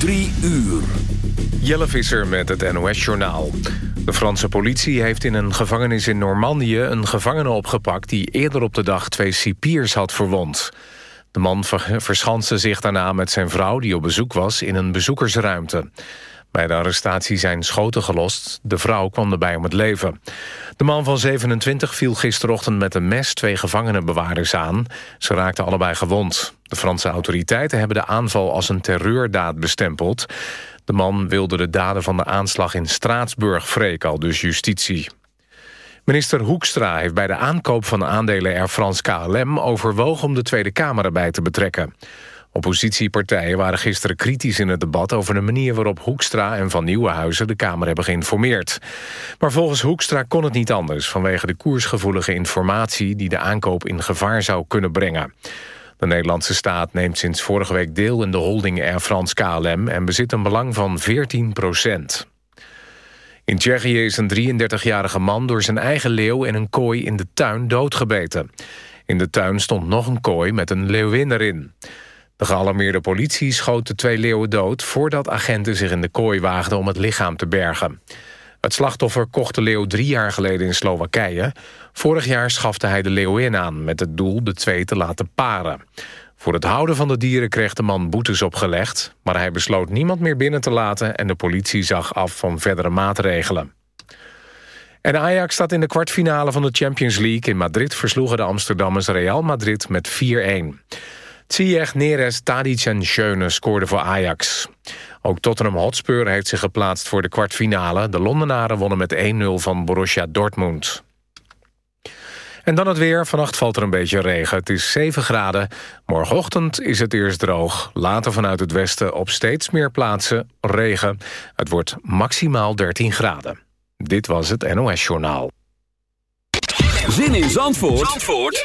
Drie uur. Jelle Visser met het NOS-journaal. De Franse politie heeft in een gevangenis in Normandië... een gevangene opgepakt die eerder op de dag twee cipiers had verwond. De man verschanste zich daarna met zijn vrouw, die op bezoek was... in een bezoekersruimte. Bij de arrestatie zijn schoten gelost. De vrouw kwam erbij om het leven. De man van 27 viel gisterochtend met een mes twee gevangenenbewaarders aan. Ze raakten allebei gewond. De Franse autoriteiten hebben de aanval als een terreurdaad bestempeld. De man wilde de daden van de aanslag in Straatsburg wreken, al dus justitie. Minister Hoekstra heeft bij de aankoop van aandelen Air France KLM... overwogen om de Tweede Kamer erbij te betrekken. Oppositiepartijen waren gisteren kritisch in het debat... over de manier waarop Hoekstra en Van Nieuwenhuizen de Kamer hebben geïnformeerd. Maar volgens Hoekstra kon het niet anders... vanwege de koersgevoelige informatie die de aankoop in gevaar zou kunnen brengen. De Nederlandse staat neemt sinds vorige week deel in de holding Air France KLM... en bezit een belang van 14 procent. In Tsjechië is een 33-jarige man door zijn eigen leeuw... in een kooi in de tuin doodgebeten. In de tuin stond nog een kooi met een leeuwin erin. De gealarmeerde politie schoot de twee leeuwen dood... voordat agenten zich in de kooi waagden om het lichaam te bergen. Het slachtoffer kocht de leeuw drie jaar geleden in Slowakije. Vorig jaar schafte hij de leeuwin aan... met het doel de twee te laten paren. Voor het houden van de dieren kreeg de man boetes opgelegd... maar hij besloot niemand meer binnen te laten... en de politie zag af van verdere maatregelen. En Ajax staat in de kwartfinale van de Champions League. In Madrid versloegen de Amsterdammers Real Madrid met 4-1. Ziyech, Neres, Tadic en Schöne scoorden voor Ajax. Ook Tottenham Hotspur heeft zich geplaatst voor de kwartfinale. De Londenaren wonnen met 1-0 van Borussia Dortmund. En dan het weer. Vannacht valt er een beetje regen. Het is 7 graden. Morgenochtend is het eerst droog. Later vanuit het westen op steeds meer plaatsen regen. Het wordt maximaal 13 graden. Dit was het NOS Journaal. Zin in Zandvoort, Zandvoort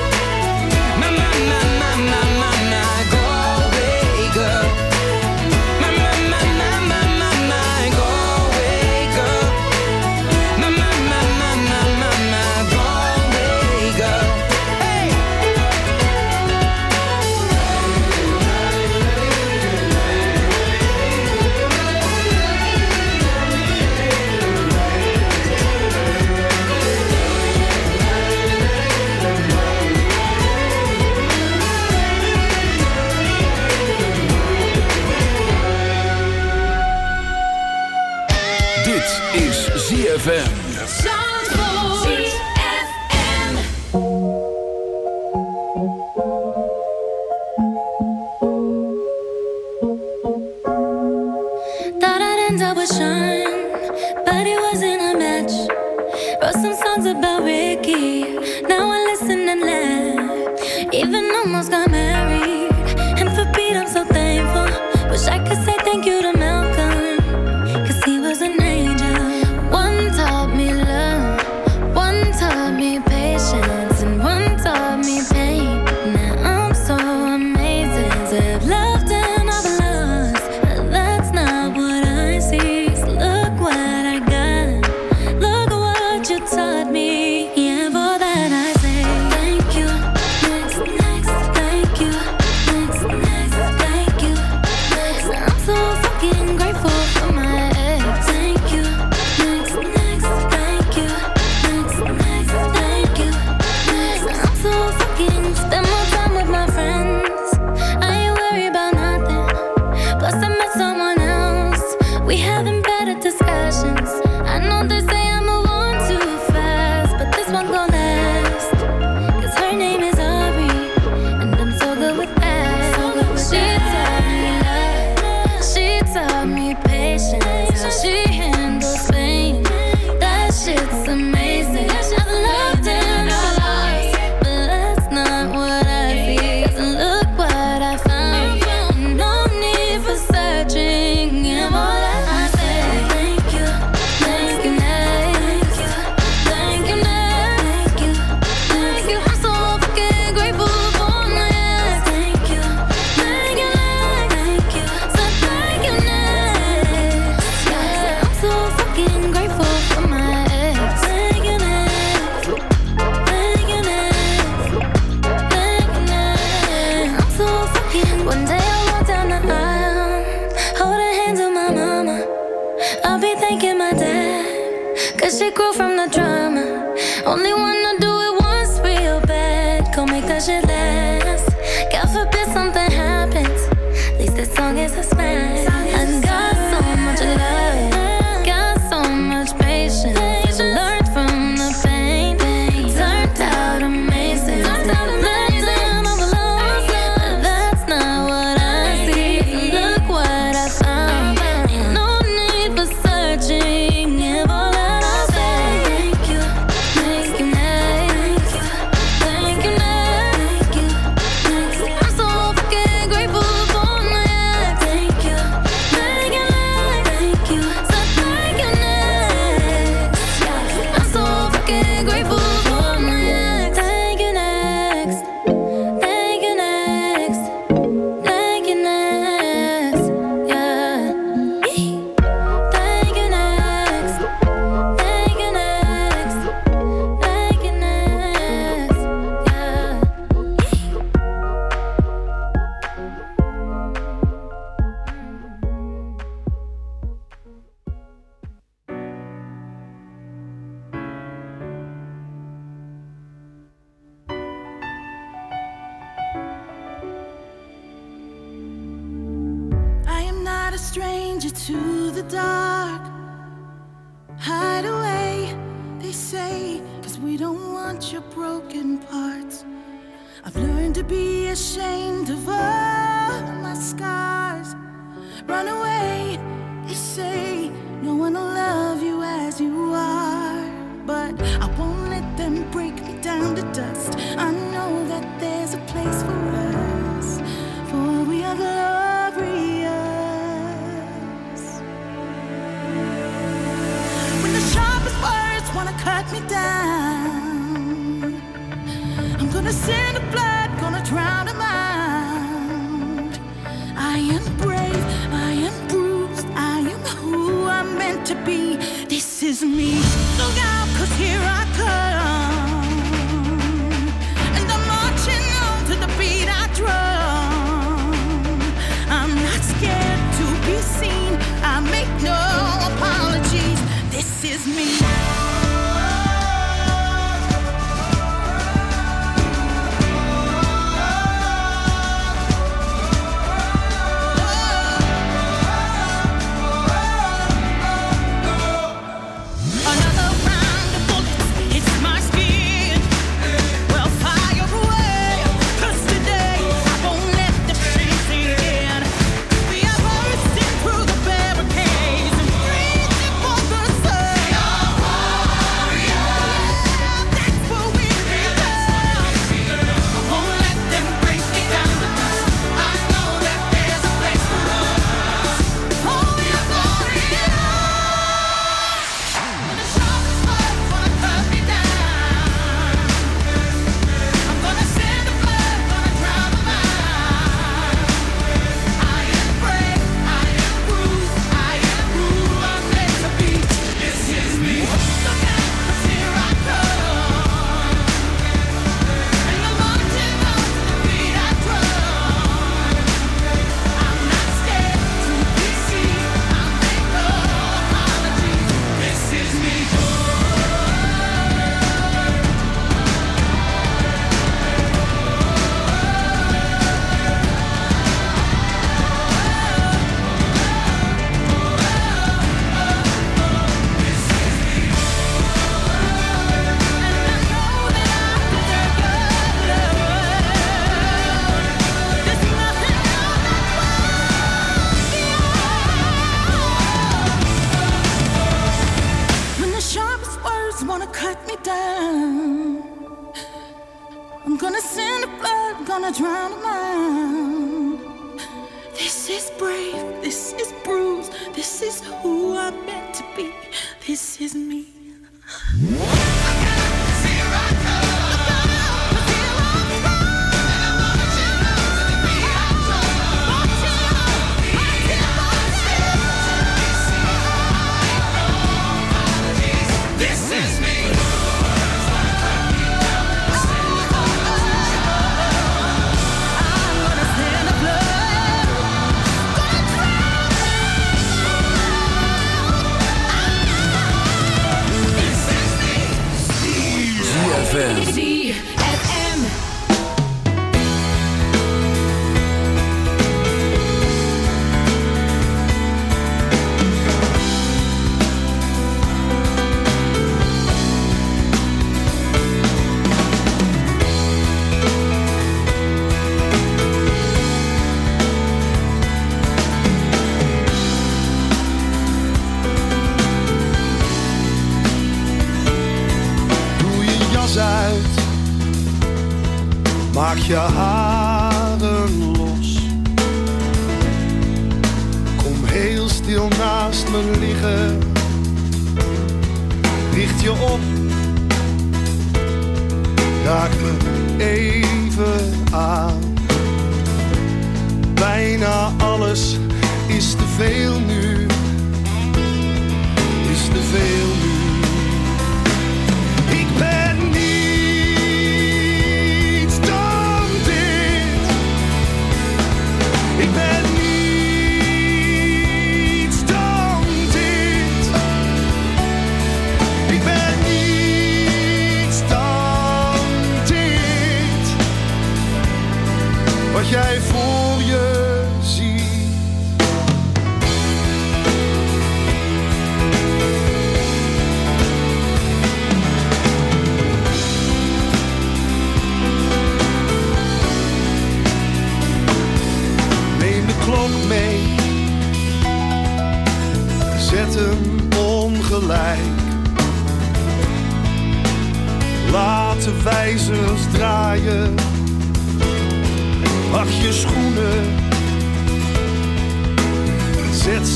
better discussions.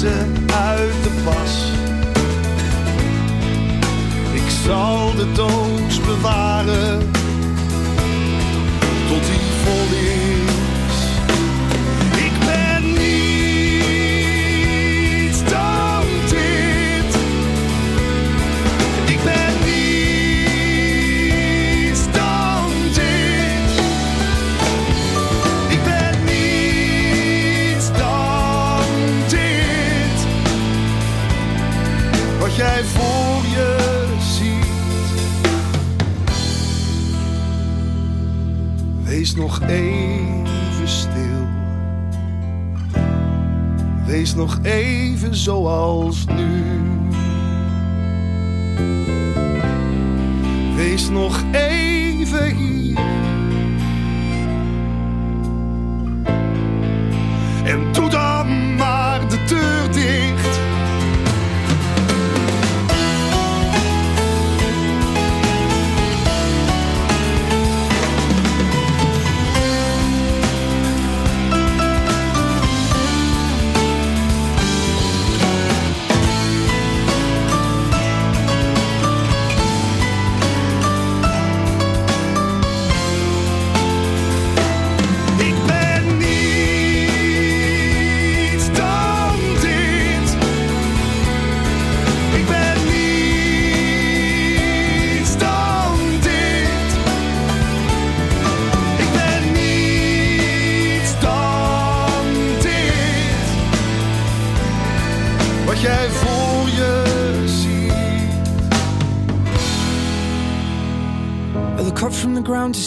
Zet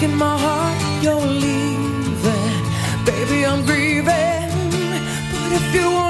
breaking my heart, you're leaving. Baby, I'm grieving. But if you want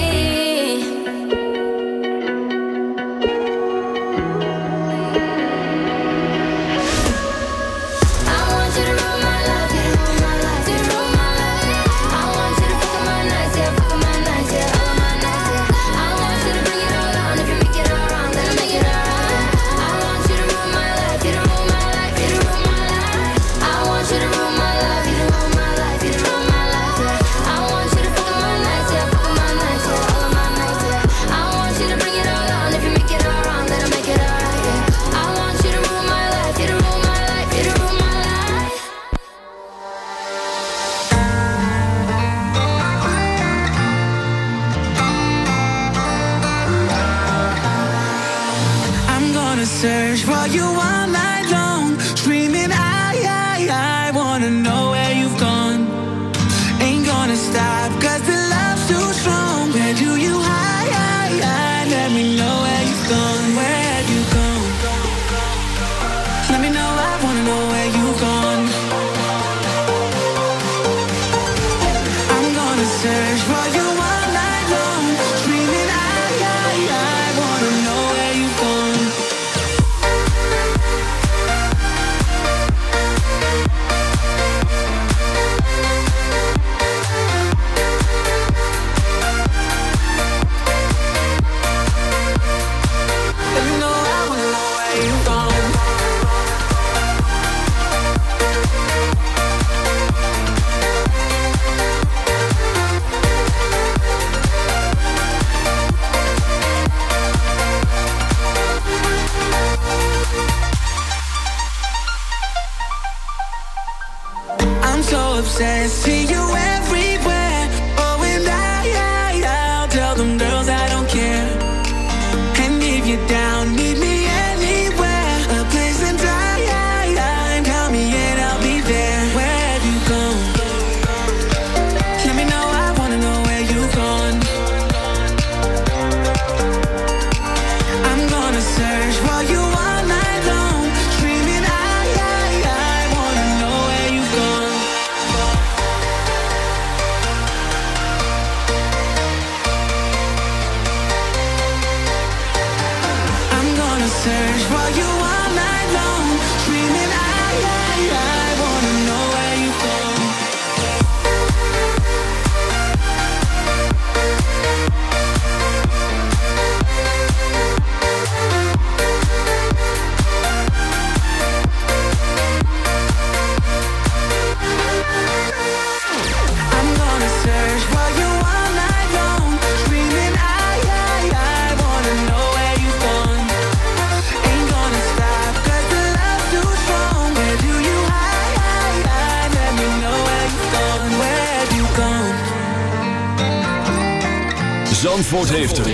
heeft het.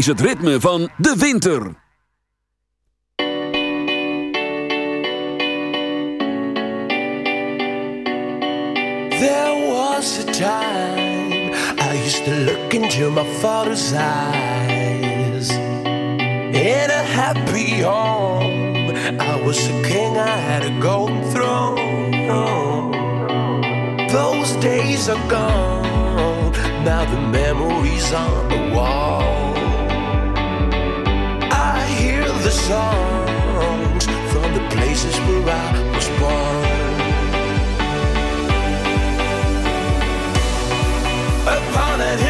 is het ritme van de winter. There was a time I used to look into my father's eyes. In a happy home, I was a king, I had a golden throne. Those days are gone. Now the memories on the wall. the songs from the places where I was born. Upon a hill.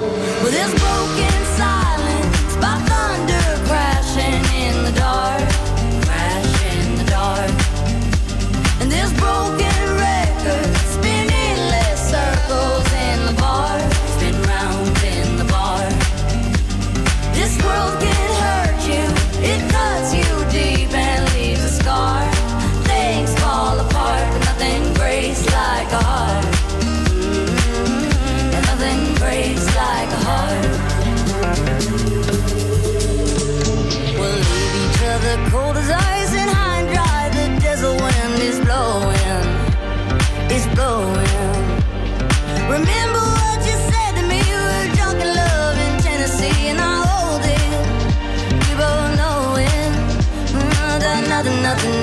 broken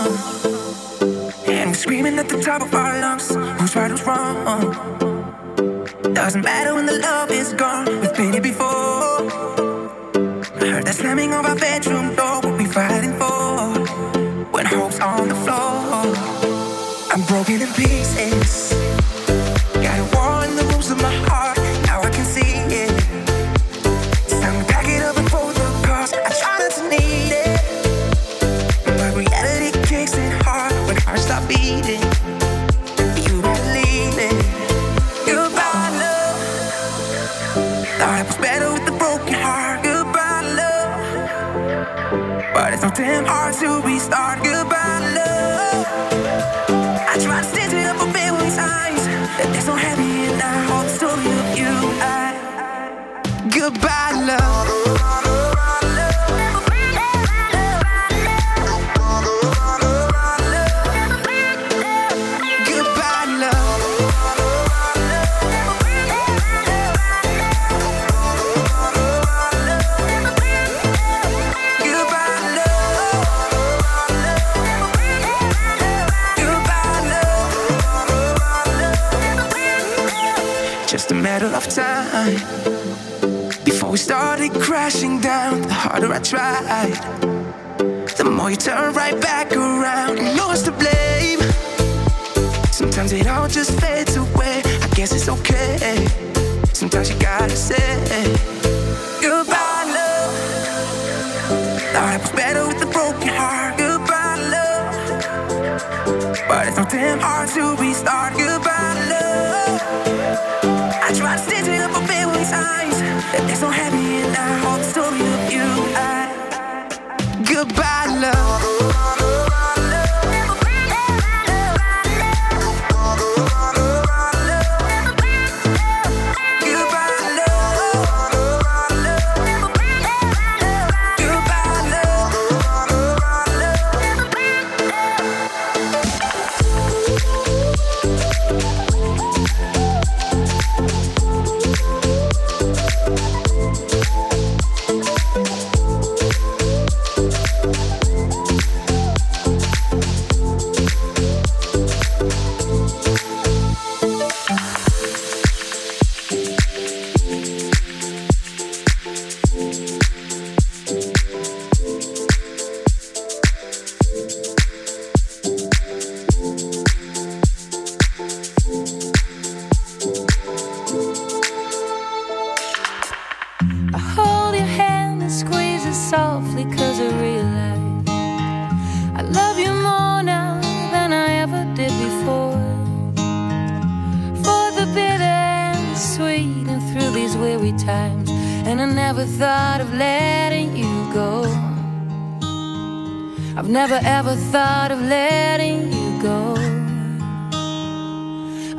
Uh-huh. screaming at the top of our lungs. Who's right, who's wrong? Doesn't matter when the love is gone. We've been here before. I heard the slamming of our bedroom door. What we fighting for? When hope's on the floor. I'm broken in pieces. Time before we started crashing down. The harder I tried, the more you turn right back around. You know it's to blame. Sometimes it all just fades away. I guess it's okay. Sometimes you gotta say goodbye, love. Thought it was better with a broken heart. Goodbye, love. But it's so damn hard to restart. Goodbye, It's so of you. I, goodbye, love.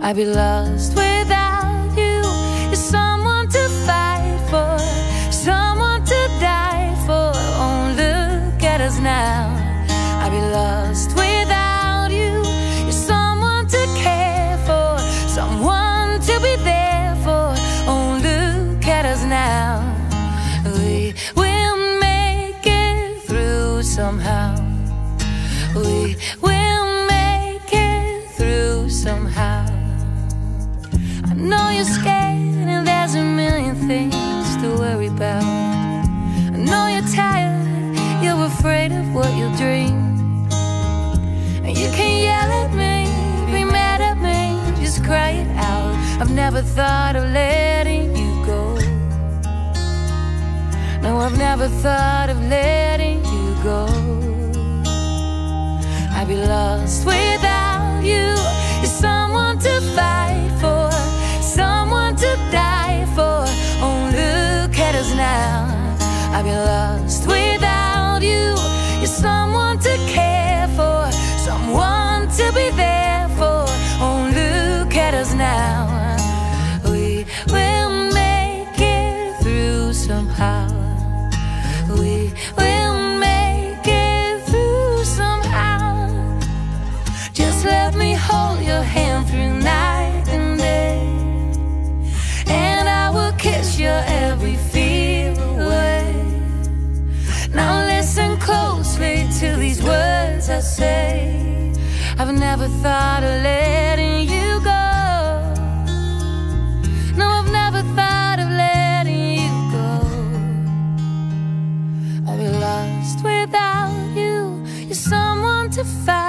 I'd be lost without you. You're someone to fight for, someone to die for. Oh, look at us now. I'd be lost without you. You're someone to care for, someone to be there for. Oh, look at us now. We will make it through somehow. We will know you're scared and there's a million things to worry about. I know you're tired, you're afraid of what you'll dream. And you can yell at me, be mad at me, just cry it out. I've never thought of letting you go. No, I've never thought of letting you go. I'd be lost without you. You're someone to fight die for. Oh, look at us now. I'd be lost without say I've never thought of letting you go. No, I've never thought of letting you go. I'll be lost without you. You're someone to find.